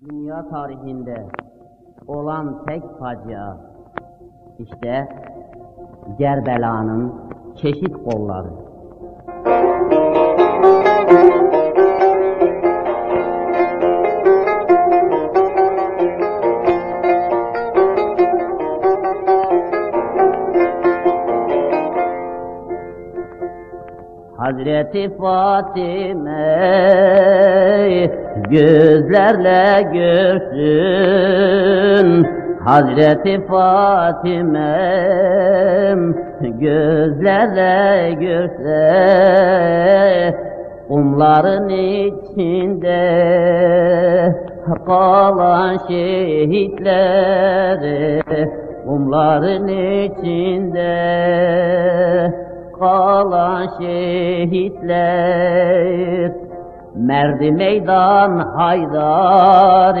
Dünya tarihinde olan tek facia işte Cerbela'nın çeşit kolları. Hazreti Fatime gözlerle görsün Hazreti Fatime. Gözlerle görse Umların içinde kalan şehitleri Umların içinde kalan şehitler Merdi meydan haydari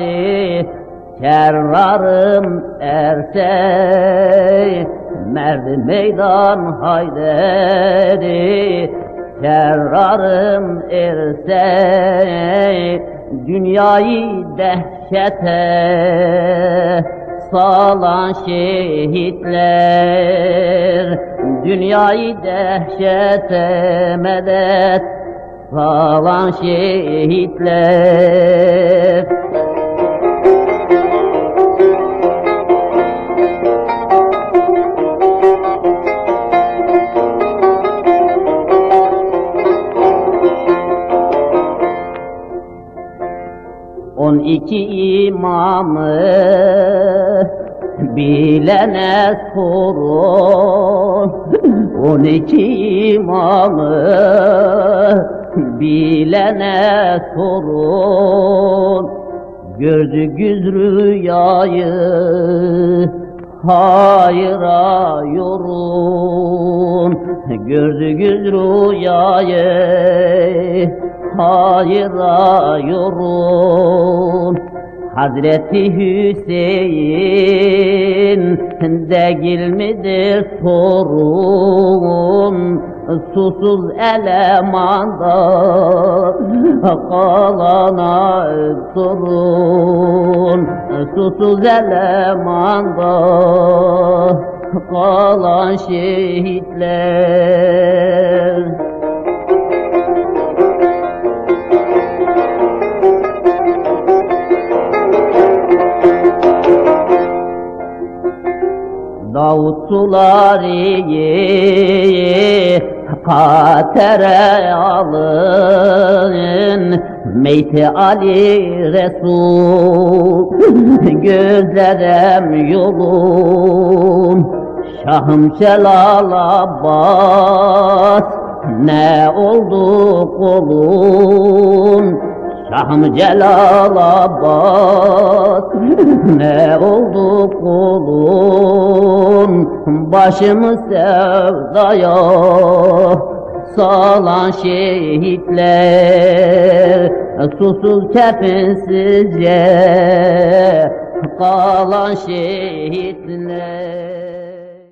Kerrarım erse Merdi meydan haydari Kerrarım erse Dünyayı dehşete salan şehitler Dünyayı dehşete medet salan şehitler. On iki imamı bilene sorun. On iki imamı bilene sorun. Gördünüz rüyayı hayra yorun. Gördünüz rüyayı hayra yorun. Hazreti Hüseyin değil midir sorun Susuz elemanda kalana sorun Susuz elemanda kalan şehitler Davut suları katere alın. Meyti Ali Resul gözlerem yolun. Şahım Celal Abbas ne oldu kolun? Şahım Celal Abbas ne oldu kulun Başımı sevdaya. Salan şehitler Susuz kefinsizce kalan şehitler